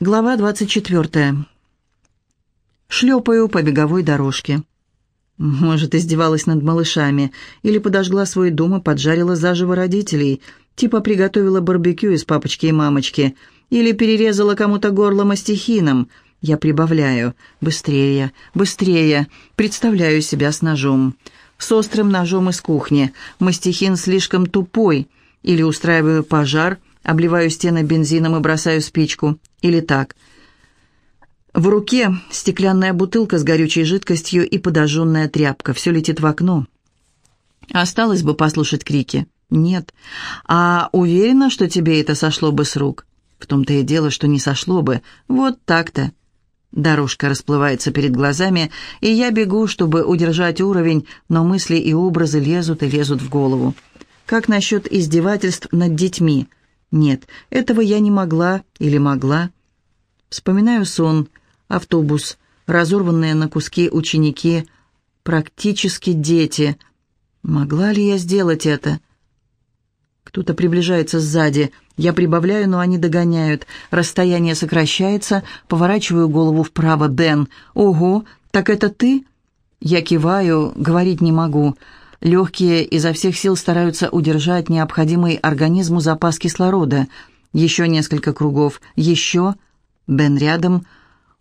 Глава 24. Шлепаю по беговой дорожке. Может, издевалась над малышами, или подожгла свой дом и поджарила заживо родителей, типа приготовила барбекю из папочки и мамочки, или перерезала кому-то горло мастихином. Я прибавляю. Быстрее, быстрее. Представляю себя с ножом. С острым ножом из кухни. Мастихин слишком тупой. Или устраиваю пожар, обливаю стены бензином и бросаю спичку. Или так. В руке стеклянная бутылка с горючей жидкостью и подожженная тряпка. Все летит в окно. Осталось бы послушать крики. Нет. А уверена, что тебе это сошло бы с рук? В том-то и дело, что не сошло бы. Вот так-то. Дорожка расплывается перед глазами, и я бегу, чтобы удержать уровень, но мысли и образы лезут и лезут в голову. Как насчет издевательств над детьми? Нет, этого я не могла или могла. Вспоминаю сон, автобус, разорванные на куски ученики, практически дети. Могла ли я сделать это? Кто-то приближается сзади. Я прибавляю, но они догоняют. Расстояние сокращается. Поворачиваю голову вправо. Бен. «Ого, так это ты?» Я киваю, говорить не могу. Легкие изо всех сил стараются удержать необходимый организму запас кислорода. Еще несколько кругов. Еще. Бен рядом.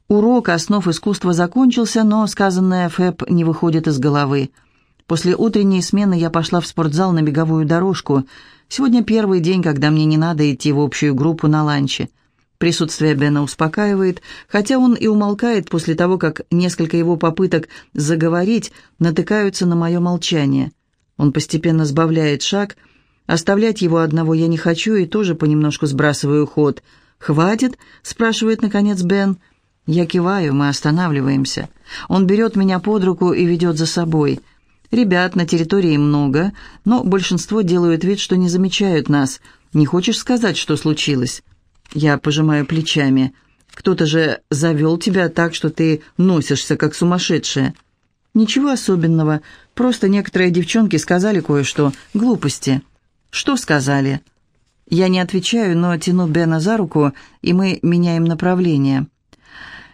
Урок основ искусства закончился, но сказанное Фэб не выходит из головы. После утренней смены я пошла в спортзал на беговую дорожку. Сегодня первый день, когда мне не надо идти в общую группу на ланче. Присутствие Бена успокаивает, хотя он и умолкает после того, как несколько его попыток заговорить натыкаются на мое молчание. Он постепенно сбавляет шаг. Оставлять его одного я не хочу и тоже понемножку сбрасываю ход. «Хватит?» — спрашивает, наконец, Бен. Я киваю, мы останавливаемся. Он берет меня под руку и ведет за собой. Ребят на территории много, но большинство делают вид, что не замечают нас. Не хочешь сказать, что случилось?» Я пожимаю плечами. «Кто-то же завел тебя так, что ты носишься, как сумасшедшая». «Ничего особенного. Просто некоторые девчонки сказали кое-что. Глупости». «Что сказали?» Я не отвечаю, но тяну Бена за руку, и мы меняем направление.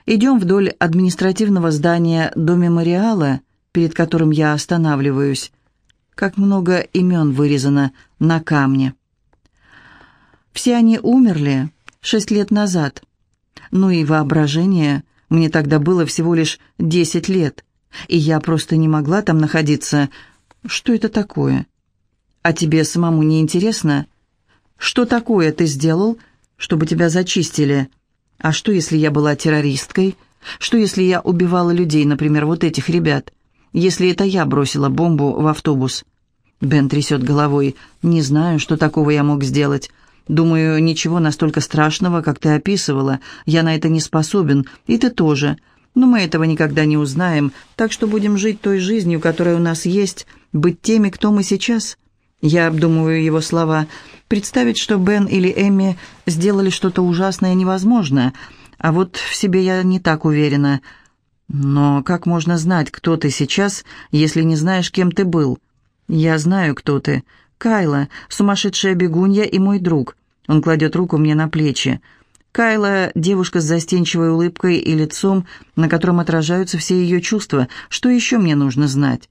Идем вдоль административного здания до мемориала, перед которым я останавливаюсь. Как много имен вырезано на камне. Все они умерли, шесть лет назад. Ну и воображение, мне тогда было всего лишь десять лет, и я просто не могла там находиться. Что это такое? А тебе самому не интересно? Что такое ты сделал, чтобы тебя зачистили? А что, если я была террористкой? Что, если я убивала людей, например, вот этих ребят? Если это я бросила бомбу в автобус?» Бен трясет головой. «Не знаю, что такого я мог сделать. Думаю, ничего настолько страшного, как ты описывала. Я на это не способен, и ты тоже. Но мы этого никогда не узнаем, так что будем жить той жизнью, которая у нас есть, быть теми, кто мы сейчас». Я обдумываю его слова. Представить, что Бен или Эмми сделали что-то ужасное, невозможно. А вот в себе я не так уверена. Но как можно знать, кто ты сейчас, если не знаешь, кем ты был? Я знаю, кто ты. Кайла, сумасшедшая бегунья и мой друг. Он кладет руку мне на плечи. Кайла — девушка с застенчивой улыбкой и лицом, на котором отражаются все ее чувства. Что еще мне нужно знать?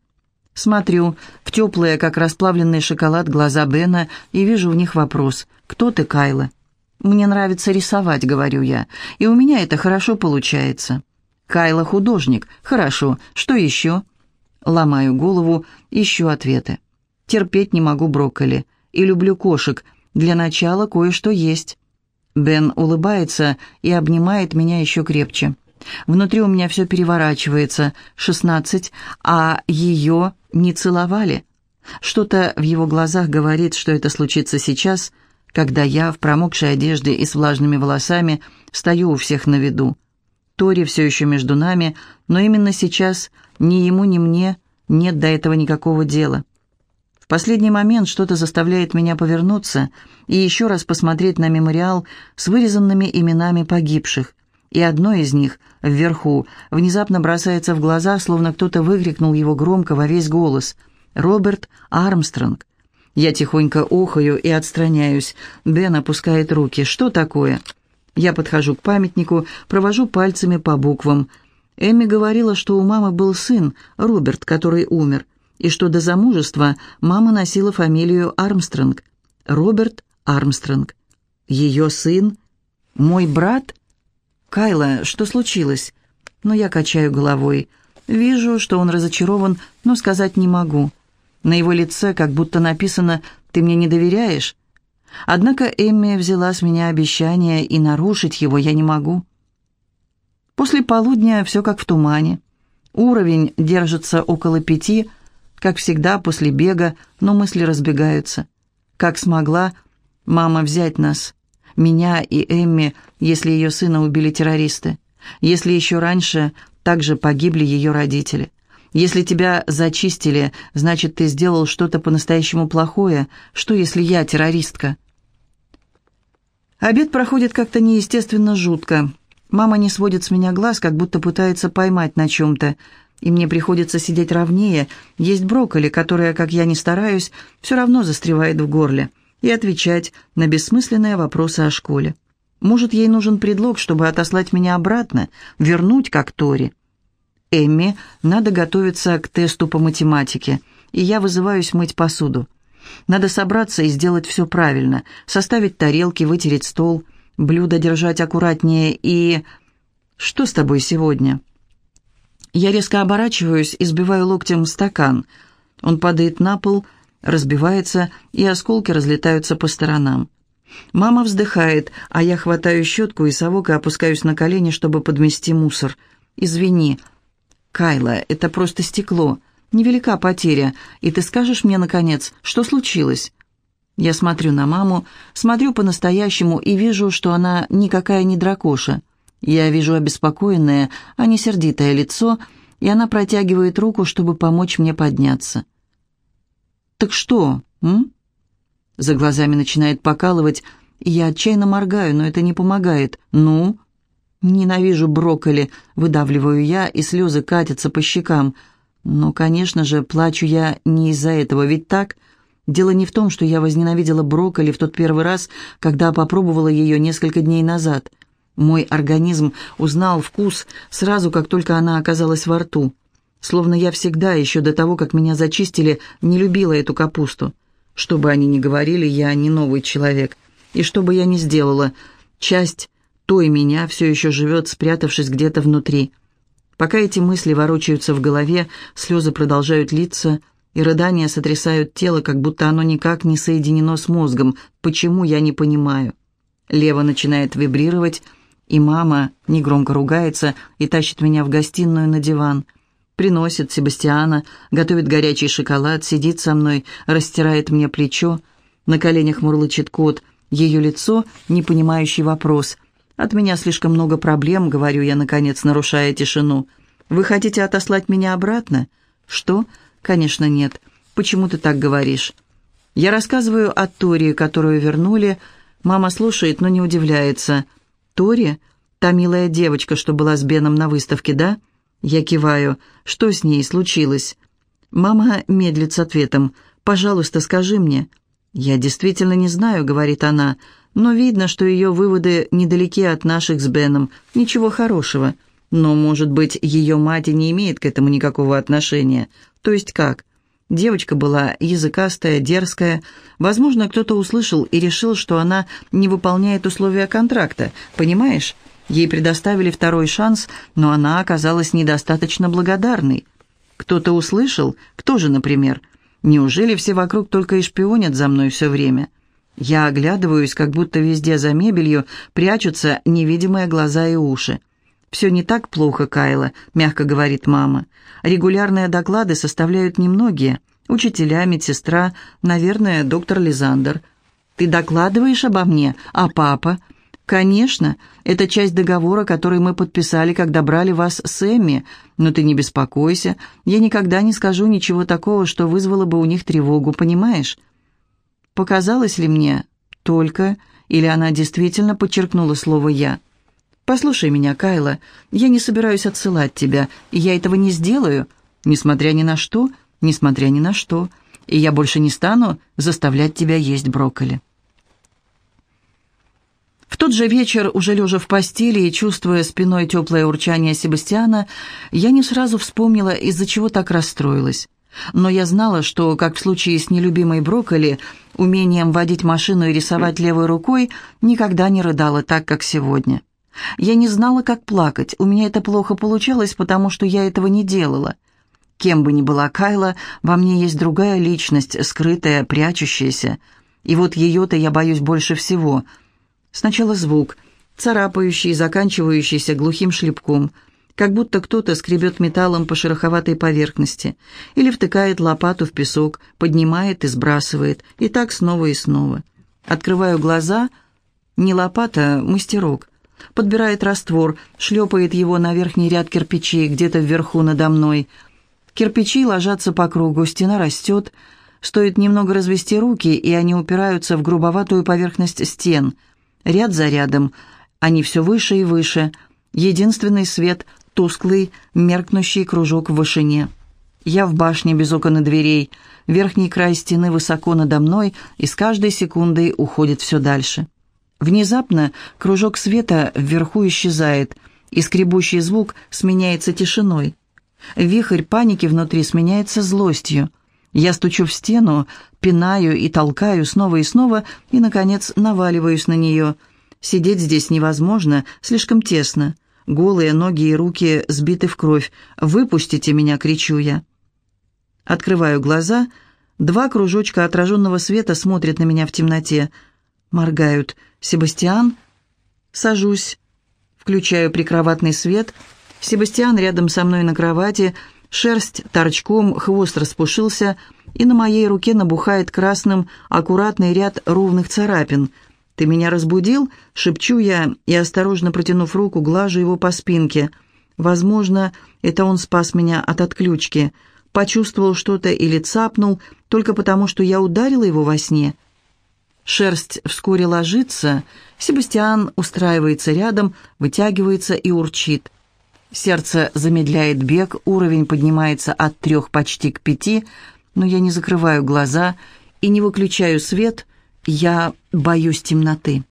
Смотрю в теплые, как расплавленный шоколад, глаза Бена и вижу в них вопрос. «Кто ты, Кайла?» «Мне нравится рисовать», — говорю я, — «и у меня это хорошо получается». «Кайла художник. Хорошо. Что еще?» Ломаю голову, ищу ответы. Терпеть не могу брокколи. И люблю кошек — для начала кое-что есть». Бен улыбается и обнимает меня еще крепче. Внутри у меня все переворачивается. Шестнадцать, а ее не целовали. Что-то в его глазах говорит, что это случится сейчас, когда я в промокшей одежде и с влажными волосами стою у всех на виду. Тори все еще между нами, но именно сейчас ни ему, ни мне нет до этого никакого дела последний момент что-то заставляет меня повернуться и еще раз посмотреть на мемориал с вырезанными именами погибших. И одно из них, вверху, внезапно бросается в глаза, словно кто-то выкрикнул его громко во весь голос. «Роберт Армстронг». Я тихонько охаю и отстраняюсь. Бен опускает руки. «Что такое?» Я подхожу к памятнику, провожу пальцами по буквам. Эмми говорила, что у мамы был сын, Роберт, который умер, и что до замужества мама носила фамилию Армстронг. Роберт Армстронг. Ее сын? Мой брат? Кайла, что случилось? Но я качаю головой. Вижу, что он разочарован, но сказать не могу. На его лице как будто написано «Ты мне не доверяешь?» Однако Эмми взяла с меня обещание, и нарушить его я не могу. После полудня все как в тумане. Уровень держится около пяти, как всегда после бега, но мысли разбегаются. Как смогла мама взять нас, меня и Эмми, если ее сына убили террористы, если еще раньше также погибли ее родители. Если тебя зачистили, значит, ты сделал что-то по-настоящему плохое. Что, если я террористка?» Обед проходит как-то неестественно жутко. Мама не сводит с меня глаз, как будто пытается поймать на чем-то. И мне приходится сидеть ровнее, есть брокколи, которая, как я не стараюсь, все равно застревает в горле, и отвечать на бессмысленные вопросы о школе. Может, ей нужен предлог, чтобы отослать меня обратно, вернуть как Тори. Эмми, надо готовиться к тесту по математике, и я вызываюсь мыть посуду. Надо собраться и сделать все правильно, составить тарелки, вытереть стол, блюда держать аккуратнее и... Что с тобой сегодня? Я резко оборачиваюсь и сбиваю локтем стакан. Он падает на пол, разбивается, и осколки разлетаются по сторонам. Мама вздыхает, а я хватаю щетку и совок и опускаюсь на колени, чтобы подмести мусор. «Извини». «Кайла, это просто стекло. Невелика потеря, и ты скажешь мне, наконец, что случилось?» Я смотрю на маму, смотрю по-настоящему и вижу, что она никакая не дракоша. Я вижу обеспокоенное, а не сердитое лицо, и она протягивает руку, чтобы помочь мне подняться. «Так что, м?» За глазами начинает покалывать, я отчаянно моргаю, но это не помогает. «Ну?» «Ненавижу брокколи», — выдавливаю я, и слезы катятся по щекам — но, конечно же, плачу я не из-за этого, ведь так? Дело не в том, что я возненавидела брокколи в тот первый раз, когда попробовала ее несколько дней назад. Мой организм узнал вкус сразу, как только она оказалась во рту. Словно я всегда, еще до того, как меня зачистили, не любила эту капусту. Что бы они ни говорили, я не новый человек. И что бы я ни сделала, часть той меня все еще живет, спрятавшись где-то внутри. Пока эти мысли ворочаются в голове, слезы продолжают литься, и рыдания сотрясают тело, как будто оно никак не соединено с мозгом. Почему, я не понимаю. Лево начинает вибрировать, и мама негромко ругается и тащит меня в гостиную на диван. Приносит Себастьяна, готовит горячий шоколад, сидит со мной, растирает мне плечо. На коленях мурлычет кот, ее лицо — непонимающий вопрос — «От меня слишком много проблем», — говорю я, наконец, нарушая тишину. «Вы хотите отослать меня обратно?» «Что?» «Конечно, нет. Почему ты так говоришь?» Я рассказываю о Торе, которую вернули. Мама слушает, но не удивляется. «Тори? Та милая девочка, что была с Беном на выставке, да?» Я киваю. «Что с ней случилось?» Мама медлит с ответом. «Пожалуйста, скажи мне». «Я действительно не знаю», — говорит она но видно, что ее выводы недалеки от наших с Беном. Ничего хорошего. Но, может быть, ее мать и не имеет к этому никакого отношения. То есть как? Девочка была языкастая, дерзкая. Возможно, кто-то услышал и решил, что она не выполняет условия контракта. Понимаешь? Ей предоставили второй шанс, но она оказалась недостаточно благодарной. Кто-то услышал? Кто же, например? Неужели все вокруг только и шпионят за мной все время?» Я оглядываюсь, как будто везде за мебелью прячутся невидимые глаза и уши. «Все не так плохо, Кайла», — мягко говорит мама. «Регулярные доклады составляют немногие. Учителя, медсестра, наверное, доктор Лизандер. Ты докладываешь обо мне, а папа?» «Конечно, это часть договора, который мы подписали, когда брали вас с Эмми. Но ты не беспокойся, я никогда не скажу ничего такого, что вызвало бы у них тревогу, понимаешь?» Показалось ли мне только, или она действительно подчеркнула слово «я»? «Послушай меня, Кайла, я не собираюсь отсылать тебя, и я этого не сделаю, несмотря ни на что, несмотря ни на что, и я больше не стану заставлять тебя есть брокколи». В тот же вечер, уже лежа в постели и чувствуя спиной теплое урчание Себастьяна, я не сразу вспомнила, из-за чего так расстроилась. Но я знала, что, как в случае с нелюбимой брокколи, умением водить машину и рисовать левой рукой, никогда не рыдала так, как сегодня. Я не знала, как плакать, у меня это плохо получалось, потому что я этого не делала. Кем бы ни была Кайла, во мне есть другая личность, скрытая, прячущаяся. И вот ее-то я боюсь больше всего. Сначала звук, царапающий, заканчивающийся глухим шлепком – как будто кто-то скребет металлом по шероховатой поверхности или втыкает лопату в песок, поднимает и сбрасывает, и так снова и снова. Открываю глаза, не лопата, мастерок. Подбирает раствор, шлепает его на верхний ряд кирпичей где-то вверху надо мной. Кирпичи ложатся по кругу, стена растет. Стоит немного развести руки, и они упираются в грубоватую поверхность стен. Ряд за рядом, они все выше и выше. Единственный свет тусклый, меркнущий кружок в вышине. Я в башне без окон и дверей, верхний край стены высоко надо мной и с каждой секундой уходит все дальше. Внезапно кружок света вверху исчезает, и скребущий звук сменяется тишиной. Вихрь паники внутри сменяется злостью. Я стучу в стену, пинаю и толкаю снова и снова, и, наконец, наваливаюсь на нее. Сидеть здесь невозможно, слишком тесно. Голые ноги и руки сбиты в кровь. «Выпустите меня!» — кричу я. Открываю глаза. Два кружочка отраженного света смотрят на меня в темноте. Моргают. «Себастьян?» Сажусь. Включаю прикроватный свет. Себастьян рядом со мной на кровати. Шерсть торчком, хвост распушился, и на моей руке набухает красным аккуратный ряд ровных царапин — «Ты меня разбудил?» — шепчу я и, осторожно протянув руку, глажу его по спинке. Возможно, это он спас меня от отключки. Почувствовал что-то или цапнул, только потому, что я ударила его во сне. Шерсть вскоре ложится, Себастьян устраивается рядом, вытягивается и урчит. Сердце замедляет бег, уровень поднимается от трех почти к пяти, но я не закрываю глаза и не выключаю свет — я боюсь темноты.